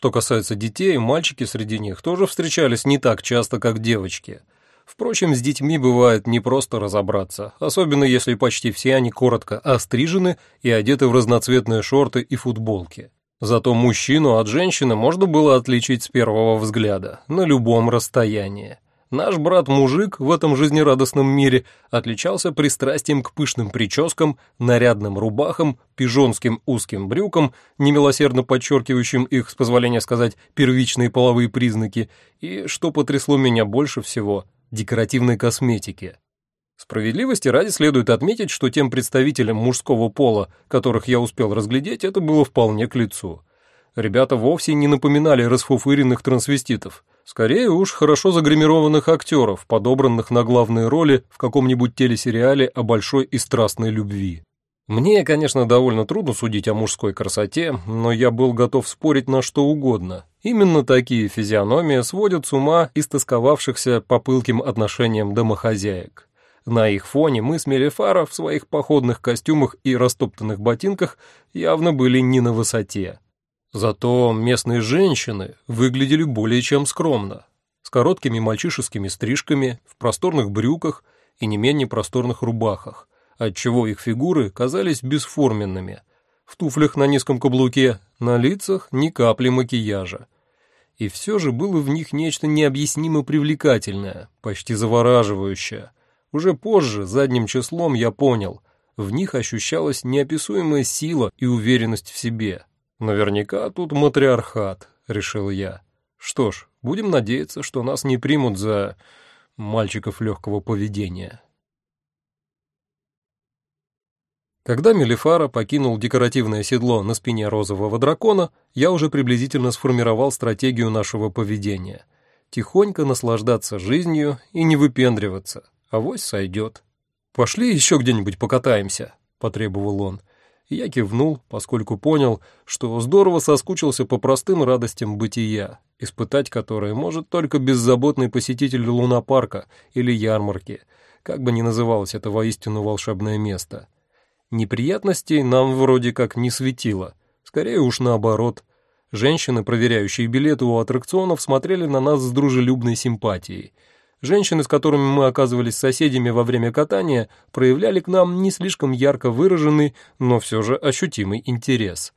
Что касается детей, мальчики среди них тоже встречались не так часто, как девочки. Впрочем, с детьми бывает не просто разобраться, особенно если почти все они коротко острижены и одеты в разноцветные шорты и футболки. Зато мужчину от женщины можно было отличить с первого взгляда, на любом расстоянии. Наш брат-мужик в этом жизнерадостном мире отличался пристрастием к пышным прическам, нарядным рубахам, пижонским узким брюкам, немилосердно подчеркивающим их, с позволения сказать, первичные половые признаки, и, что потрясло меня больше всего, декоративной косметике. Справедливости ради следует отметить, что тем представителям мужского пола, которых я успел разглядеть, это было вполне к лицу. Ребята вовсе не напоминали расфуфыренных трансвеститов. Скорее уж хорошо загримированных актеров, подобранных на главные роли в каком-нибудь телесериале о большой и страстной любви. Мне, конечно, довольно трудно судить о мужской красоте, но я был готов спорить на что угодно. Именно такие физиономии сводят с ума истосковавшихся по пылким отношениям домохозяек. На их фоне мы с Мелифара в своих походных костюмах и растоптанных ботинках явно были не на высоте. Зато местные женщины выглядели более чем скромно, с короткими мальчишескими стрижками, в просторных брюках и не менее просторных рубахах, отчего их фигуры казались бесформенными, в туфлях на низком каблуке, на лицах ни капли макияжа. И все же было в них нечто необъяснимо привлекательное, почти завораживающее – уже позже, задним числом, я понял, в них ощущалась неописуемая сила и уверенность в себе. Наверняка тут матриархат, решил я. Что ж, будем надеяться, что нас не примут за мальчиков легкого поведения. Когда Мелифара покинул декоративное седло на спине розового дракона, я уже приблизительно сформировал стратегию нашего поведения. Тихонько наслаждаться жизнью и не выпендриваться, авось сойдет. «Пошли еще где-нибудь покатаемся», — потребовал он. Я кивнул, поскольку понял, что здорово соскучился по простым радостям бытия, испытать которые может только беззаботный посетитель лунопарка или ярмарки, как бы ни называлось это воистину волшебное место. Неприятностей нам вроде как не светило, скорее уж наоборот. Женщины, проверяющие билеты у аттракционов, смотрели на нас с дружелюбной симпатией — Женщины, с которыми мы оказывались соседями во время катания, проявляли к нам не слишком ярко выраженный, но все же ощутимый интерес.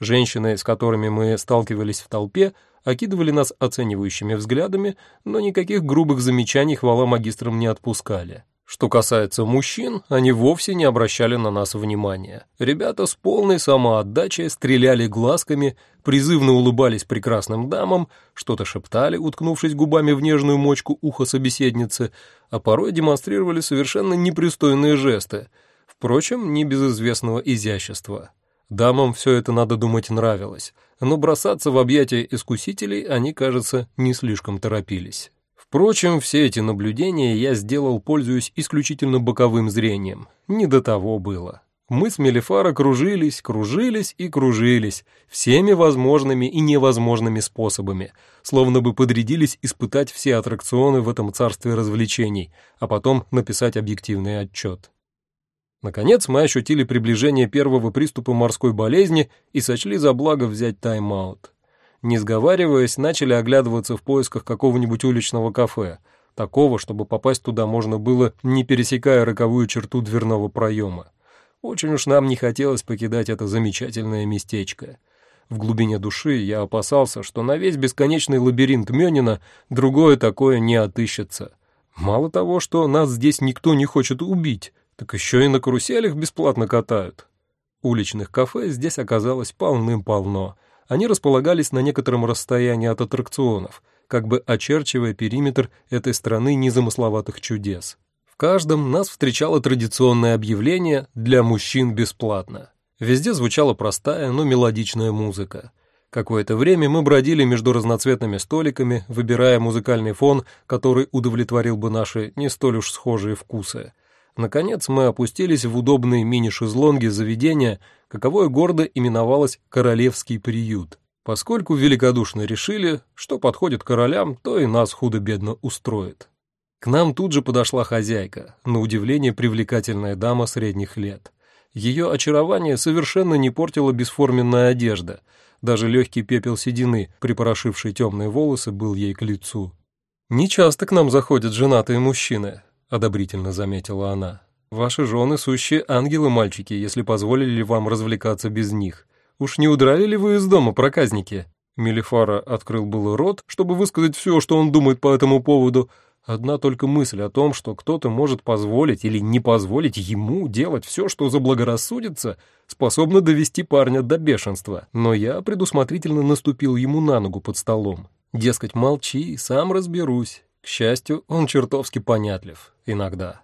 Женщины, с которыми мы сталкивались в толпе, окидывали нас оценивающими взглядами, но никаких грубых замечаний хвала магистрам не отпускали. Что касается мужчин, они вовсе не обращали на нас внимания. Ребята с полной самоотдачей стреляли глазками, призывно улыбались прекрасным дамам, что-то шептали, уткнувшись губами в нежную мочку уха собеседницы, а порой демонстрировали совершенно непристойные жесты, впрочем, не без известного изящества. Дамам все это, надо думать, нравилось, но бросаться в объятия искусителей они, кажется, не слишком торопились. Впрочем, все эти наблюдения я сделал, пользуясь исключительно боковым зрением. Не до того было. Мы с Мелифара кружились, кружились и кружились, всеми возможными и невозможными способами, словно бы подрядились испытать все аттракционы в этом царстве развлечений, а потом написать объективный отчет. Наконец мы ощутили приближение первого приступа морской болезни и сочли за благо взять тайм-аут не сговариваясь, начали оглядываться в поисках какого-нибудь уличного кафе, такого, чтобы попасть туда можно было, не пересекая роковую черту дверного проема. Очень уж нам не хотелось покидать это замечательное местечко. В глубине души я опасался, что на весь бесконечный лабиринт Мёнина другое такое не отыщется. Мало того, что нас здесь никто не хочет убить, так еще и на каруселях бесплатно катают. Уличных кафе здесь оказалось полным-полно — они располагались на некотором расстоянии от аттракционов, как бы очерчивая периметр этой страны незамысловатых чудес. В каждом нас встречало традиционное объявление «Для мужчин бесплатно». Везде звучала простая, но мелодичная музыка. Какое-то время мы бродили между разноцветными столиками, выбирая музыкальный фон, который удовлетворил бы наши не столь уж схожие вкусы. Наконец мы опустились в удобные мини-шезлонги заведения, каковое гордо именовалось «Королевский приют», поскольку великодушно решили, что подходит королям, то и нас худо-бедно устроит. К нам тут же подошла хозяйка, на удивление привлекательная дама средних лет. Ее очарование совершенно не портила бесформенная одежда, Даже легкий пепел седины, припорошивший темные волосы, был ей к лицу. «Не часто к нам заходят женатые мужчины», — одобрительно заметила она. «Ваши жены — сущие ангелы-мальчики, если позволили вам развлекаться без них. Уж не удрали ли вы из дома, проказники?» Мелифара открыл был рот, чтобы высказать все, что он думает по этому поводу, Одна только мысль о том, что кто-то может позволить или не позволить ему делать все, что заблагорассудится, способна довести парня до бешенства. Но я предусмотрительно наступил ему на ногу под столом. Дескать, молчи, сам разберусь. К счастью, он чертовски понятлив. Иногда.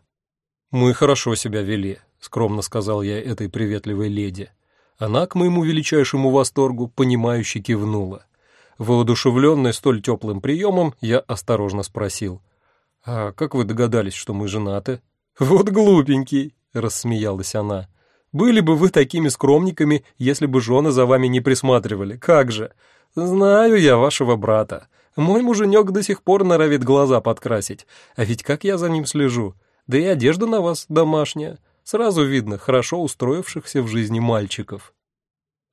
«Мы хорошо себя вели», — скромно сказал я этой приветливой леди. Она, к моему величайшему восторгу, понимающе кивнула. Воодушевленный столь теплым приемом, я осторожно спросил — «А как вы догадались, что мы женаты?» «Вот глупенький», — рассмеялась она. «Были бы вы такими скромниками, если бы жены за вами не присматривали. Как же? Знаю я вашего брата. Мой муженек до сих пор норовит глаза подкрасить. А ведь как я за ним слежу? Да и одежда на вас домашняя. Сразу видно хорошо устроившихся в жизни мальчиков».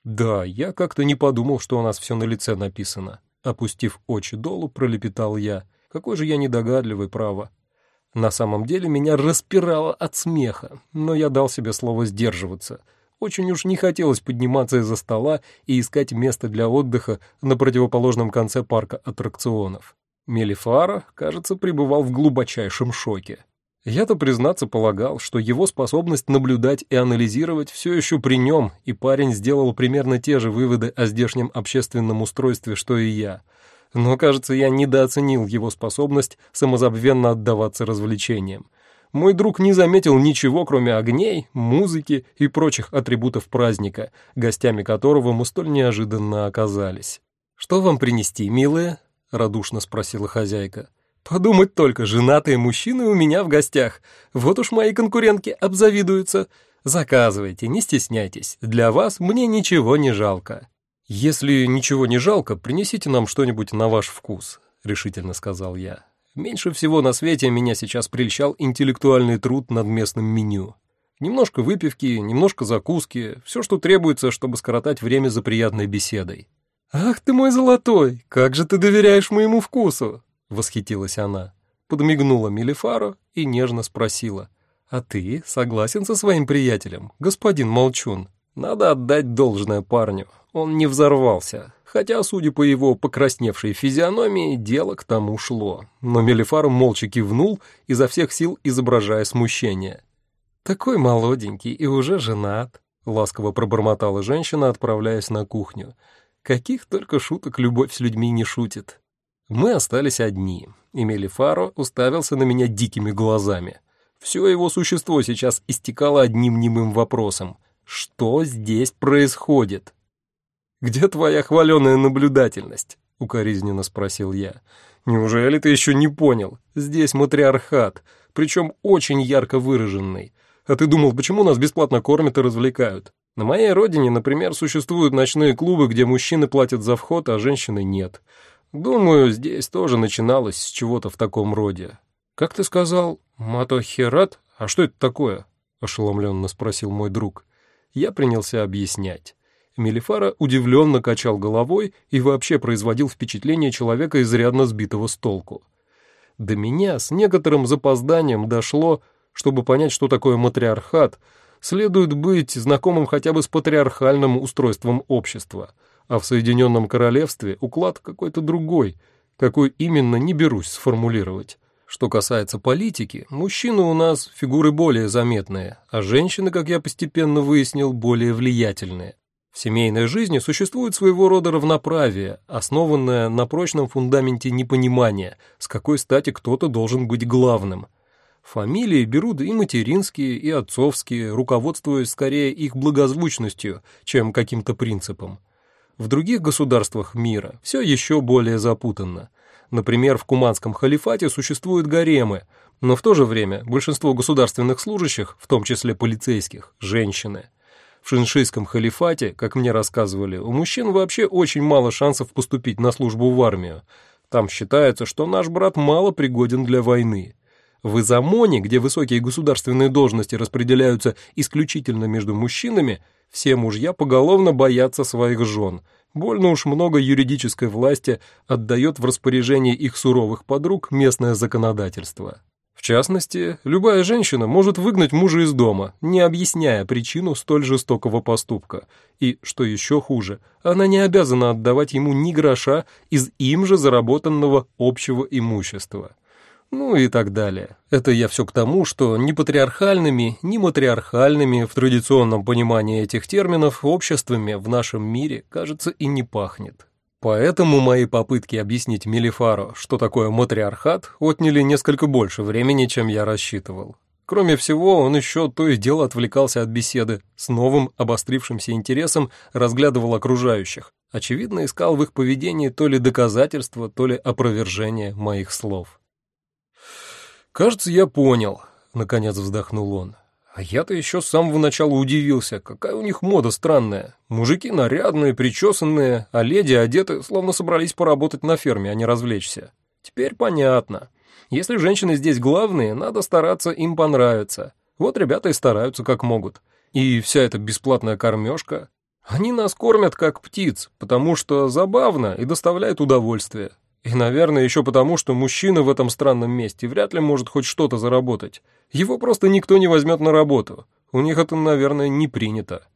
«Да, я как-то не подумал, что у нас все на лице написано». Опустив очи долу, пролепетал я — какой же я недогадливый, право. На самом деле меня распирало от смеха, но я дал себе слово сдерживаться. Очень уж не хотелось подниматься из-за стола и искать место для отдыха на противоположном конце парка аттракционов. Мелифара, кажется, пребывал в глубочайшем шоке. Я-то, признаться, полагал, что его способность наблюдать и анализировать все еще при нем, и парень сделал примерно те же выводы о здешнем общественном устройстве, что и я — но, кажется, я недооценил его способность самозабвенно отдаваться развлечениям. Мой друг не заметил ничего, кроме огней, музыки и прочих атрибутов праздника, гостями которого мы столь неожиданно оказались. «Что вам принести, милая?» — радушно спросила хозяйка. «Подумать только, женатые мужчины у меня в гостях. Вот уж мои конкурентки обзавидуются. Заказывайте, не стесняйтесь. Для вас мне ничего не жалко». «Если ничего не жалко, принесите нам что-нибудь на ваш вкус», — решительно сказал я. «Меньше всего на свете меня сейчас прельщал интеллектуальный труд над местным меню. Немножко выпивки, немножко закуски, все, что требуется, чтобы скоротать время за приятной беседой». «Ах ты мой золотой, как же ты доверяешь моему вкусу!» — восхитилась она. Подмигнула Мелифару и нежно спросила. «А ты согласен со своим приятелем, господин Молчун?» Надо отдать должное парню, он не взорвался, хотя, судя по его покрасневшей физиономии, дело к тому шло. Но Мелифар молча кивнул, изо всех сил изображая смущение. «Такой молоденький и уже женат», — ласково пробормотала женщина, отправляясь на кухню. «Каких только шуток любовь с людьми не шутит». Мы остались одни, и Мелифаро уставился на меня дикими глазами. Все его существо сейчас истекало одним немым вопросом — что здесь происходит? Где твоя хваленая наблюдательность? Укоризненно спросил я. Неужели ты еще не понял? Здесь матриархат, причем очень ярко выраженный. А ты думал, почему нас бесплатно кормят и развлекают? На моей родине, например, существуют ночные клубы, где мужчины платят за вход, а женщины нет. Думаю, здесь тоже начиналось с чего-то в таком роде. Как ты сказал, матохерат? А что это такое? ошеломленно спросил мой друг. Я принялся объяснять. Мелифара удивленно качал головой и вообще производил впечатление человека изрядно сбитого с толку. До меня с некоторым запозданием дошло, чтобы понять, что такое матриархат, следует быть знакомым хотя бы с патриархальным устройством общества, а в Соединенном Королевстве уклад какой-то другой, какой именно не берусь сформулировать. Что касается политики, мужчины у нас фигуры более заметные, а женщины, как я постепенно выяснил, более влиятельные. В семейной жизни существует своего рода равноправие, основанное на прочном фундаменте непонимания, с какой стати кто-то должен быть главным. Фамилии берут и материнские, и отцовские, руководствуясь скорее их благозвучностью, чем каким-то принципом. В других государствах мира все еще более запутанно. Например, в Куманском халифате существуют гаремы, но в то же время большинство государственных служащих, в том числе полицейских, женщины. В шиншийском халифате, как мне рассказывали, у мужчин вообще очень мало шансов поступить на службу в армию. Там считается, что наш брат мало пригоден для войны. В Изамоне, где высокие государственные должности распределяются исключительно между мужчинами, все мужья поголовно боятся своих жен – Больно уж много юридической власти отдает в распоряжение их суровых подруг местное законодательство. Частности, любая женщина может выгнать мужа из дома, не объясняя причину столь жестокого поступка. И, что еще хуже, она не обязана отдавать ему ни гроша из им же заработанного общего имущества. Ну и так далее. Это я все к тому, что ни патриархальными, ни матриархальными в традиционном понимании этих терминов обществами в нашем мире, кажется, и не пахнет. Поэтому мои попытки объяснить Мелифару, что такое матриархат, отняли несколько больше времени, чем я рассчитывал. Кроме всего, он еще то и дело отвлекался от беседы, с новым обострившимся интересом разглядывал окружающих, очевидно искал в их поведении то ли доказательства, то ли опровержение моих слов. «Кажется, я понял», — наконец вздохнул он. «А я-то еще с самого начала удивился, какая у них мода странная. Мужики нарядные, причесанные, а леди одеты, словно собрались поработать на ферме, а не развлечься. Теперь понятно. Если женщины здесь главные, надо стараться им понравиться. Вот ребята и стараются как могут. И вся эта бесплатная кормежка. Они нас кормят как птиц, потому что забавно и доставляет удовольствие. И, наверное, еще потому, что мужчина в этом странном месте вряд ли может хоть что-то заработать. Его просто никто не возьмет на работу. У них это, наверное, не принято.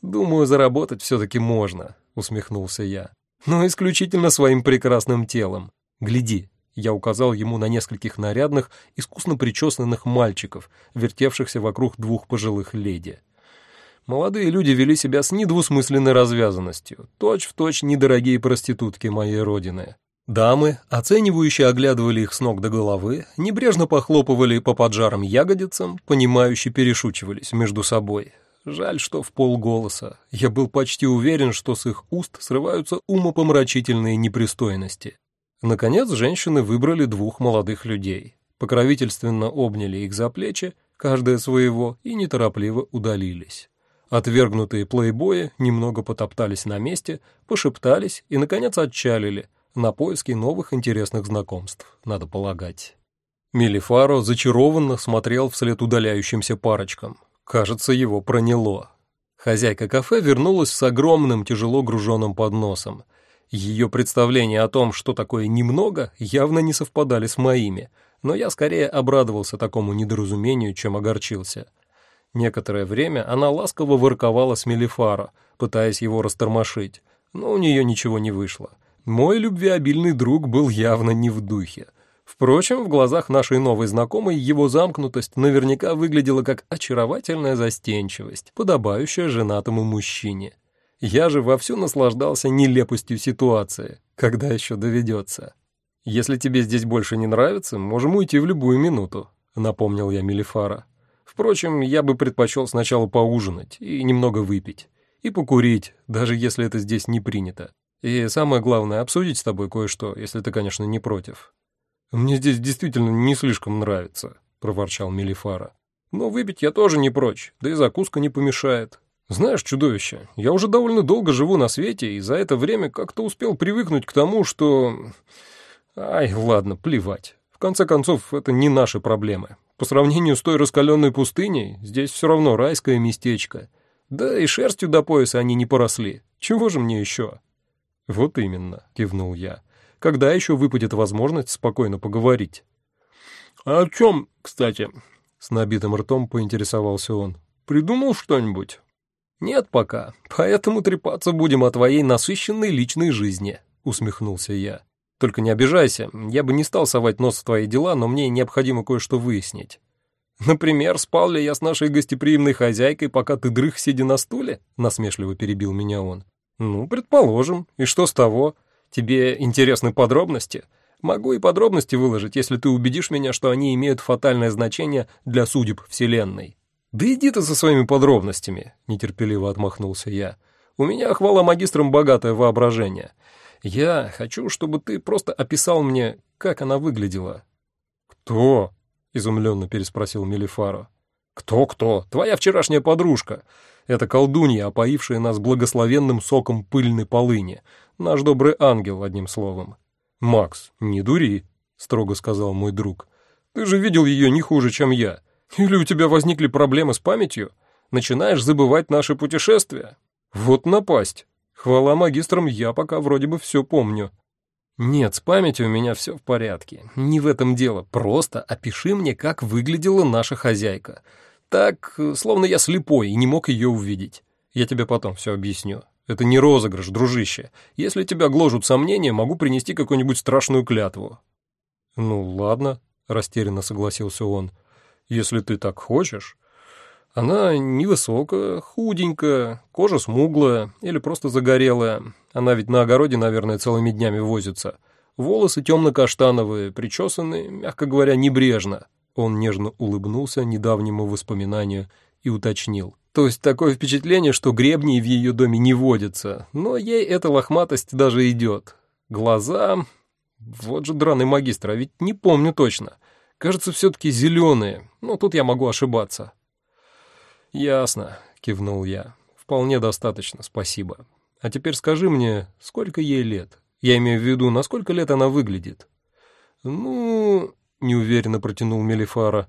«Думаю, заработать все-таки можно», — усмехнулся я. «Но исключительно своим прекрасным телом. Гляди». Я указал ему на нескольких нарядных, искусно причесанных мальчиков, вертевшихся вокруг двух пожилых леди. Молодые люди вели себя с недвусмысленной развязанностью, точь-в-точь недорогие проститутки моей родины. Дамы, оценивающие оглядывали их с ног до головы, небрежно похлопывали по поджарым ягодицам, понимающе перешучивались между собой. Жаль, что в полголоса. Я был почти уверен, что с их уст срываются умопомрачительные непристойности. Наконец, женщины выбрали двух молодых людей. Покровительственно обняли их за плечи, каждое своего, и неторопливо удалились. Отвергнутые плейбои немного потоптались на месте, пошептались и, наконец, отчалили — на поиски новых интересных знакомств, надо полагать. Мелифаро зачарованно смотрел вслед удаляющимся парочкам. Кажется, его проняло. Хозяйка кафе вернулась с огромным тяжело груженным подносом. Ее представления о том, что такое немного, явно не совпадали с моими, но я скорее обрадовался такому недоразумению, чем огорчился. Некоторое время она ласково ворковала с Мелифаро, пытаясь его растормошить, но у нее ничего не вышло. Мой любвеобильный друг был явно не в духе. Впрочем, в глазах нашей новой знакомой его замкнутость наверняка выглядела как очаровательная застенчивость, подобающая женатому мужчине. Я же вовсю наслаждался нелепостью ситуации, когда еще доведется. «Если тебе здесь больше не нравится, можем уйти в любую минуту», — напомнил я Мелифара. «Впрочем, я бы предпочел сначала поужинать и немного выпить. И покурить, даже если это здесь не принято. И самое главное, обсудить с тобой кое-что, если ты, конечно, не против». «Мне здесь действительно не слишком нравится», — проворчал Мелифара. «Но выпить я тоже не прочь, да и закуска не помешает. Знаешь, чудовище, я уже довольно долго живу на свете, и за это время как-то успел привыкнуть к тому, что... Ай, ладно, плевать. В конце концов, это не наши проблемы. По сравнению с той раскаленной пустыней, здесь все равно райское местечко. Да и шерстью до пояса они не поросли. Чего же мне еще?» «Вот именно», — кивнул я. «Когда еще выпадет возможность спокойно поговорить?» «А о чем, кстати?» — с набитым ртом поинтересовался он. «Придумал что-нибудь?» «Нет пока, поэтому трепаться будем о твоей насыщенной личной жизни», — усмехнулся я. «Только не обижайся, я бы не стал совать нос в твои дела, но мне необходимо кое-что выяснить». «Например, спал ли я с нашей гостеприимной хозяйкой, пока ты дрых, сидя на стуле?» — насмешливо перебил меня он. «Ну, предположим. И что с того? Тебе интересны подробности? Могу и подробности выложить, если ты убедишь меня, что они имеют фатальное значение для судеб Вселенной». «Да иди ты со своими подробностями», — нетерпеливо отмахнулся я. «У меня, хвала магистрам, богатое воображение. Я хочу, чтобы ты просто описал мне, как она выглядела». «Кто?» — изумленно переспросил Мелифаро. «Кто-кто? Твоя вчерашняя подружка. Это колдунья, опоившая нас благословенным соком пыльной полыни. Наш добрый ангел, одним словом. «Макс, не дури», — строго сказал мой друг. «Ты же видел ее не хуже, чем я. Или у тебя возникли проблемы с памятью? Начинаешь забывать наши путешествия? Вот напасть. Хвала магистрам, я пока вроде бы все помню. Нет, с памятью у меня все в порядке. Не в этом дело. Просто опиши мне, как выглядела наша хозяйка. Так, словно я слепой и не мог ее увидеть. Я тебе потом все объясню. Это не розыгрыш, дружище. Если тебя гложут сомнения, могу принести какую-нибудь страшную клятву». «Ну, ладно», — растерянно согласился он. «Если ты так хочешь». Она невысокая, худенькая, кожа смуглая или просто загорелая. Она ведь на огороде, наверное, целыми днями возится. Волосы темно-каштановые, причесанные, мягко говоря, небрежно. Он нежно улыбнулся недавнему воспоминанию и уточнил. То есть такое впечатление, что гребней в ее доме не водится, но ей эта лохматость даже идет. Глаза... Вот же драный магистр, а ведь не помню точно. Кажется, все-таки зеленые, но тут я могу ошибаться. «Ясно», — кивнул я. «Вполне достаточно, спасибо. А теперь скажи мне, сколько ей лет? Я имею в виду, на сколько лет она выглядит?» «Ну...» — неуверенно протянул Мелифара.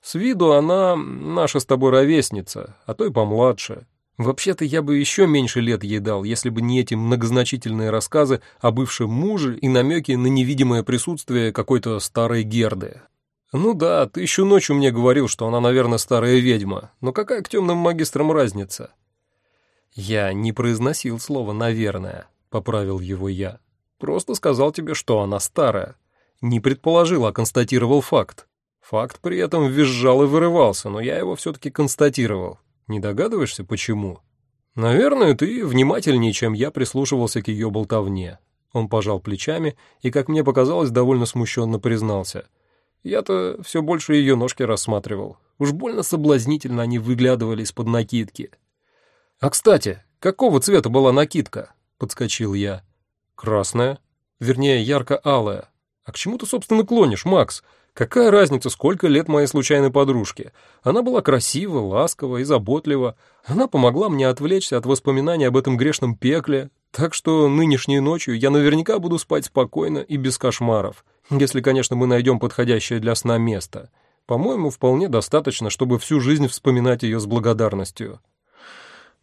С виду она наша с тобой ровесница, а то и помладше. Вообще-то я бы еще меньше лет ей дал, если бы не эти многозначительные рассказы о бывшем муже и намеки на невидимое присутствие какой-то старой Герды. Ну да, ты еще ночью мне говорил, что она, наверное, старая ведьма, но какая к темным магистрам разница? Я не произносил слово «наверное», — поправил его я. Просто сказал тебе, что она старая. Не предположил, а констатировал факт. Факт при этом визжал и вырывался, но я его все-таки констатировал. Не догадываешься, почему? Наверное, ты внимательнее, чем я прислушивался к ее болтовне. Он пожал плечами и, как мне показалось, довольно смущенно признался. Я-то все больше ее ножки рассматривал. Уж больно соблазнительно они выглядывали из-под накидки. «А, кстати, какого цвета была накидка?» — подскочил я. «Красная. Вернее, ярко-алая. А к чему ты, собственно, клонишь, Макс? Какая разница, сколько лет моей случайной подружке? Она была красива, ласкова и заботлива. Она помогла мне отвлечься от воспоминаний об этом грешном пекле, так что нынешней ночью я наверняка буду спать спокойно и без кошмаров, если, конечно, мы найдем подходящее для сна место. По-моему, вполне достаточно, чтобы всю жизнь вспоминать ее с благодарностью.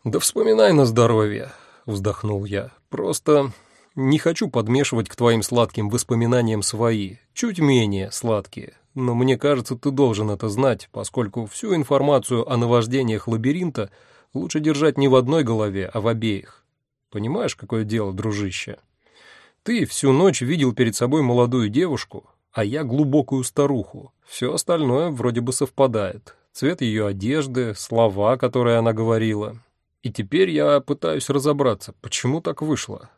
«Да вспоминай на здоровье», — вздохнул я. «Просто не хочу подмешивать к твоим сладким воспоминаниям свои, чуть менее сладкие. Но мне кажется, ты должен это знать, поскольку всю информацию о наваждениях лабиринта лучше держать не в одной голове, а в обеих. Понимаешь, какое дело, дружище? Ты всю ночь видел перед собой молодую девушку, а я глубокую старуху. Все остальное вроде бы совпадает. Цвет ее одежды, слова, которые она говорила. И теперь я пытаюсь разобраться, почему так вышло.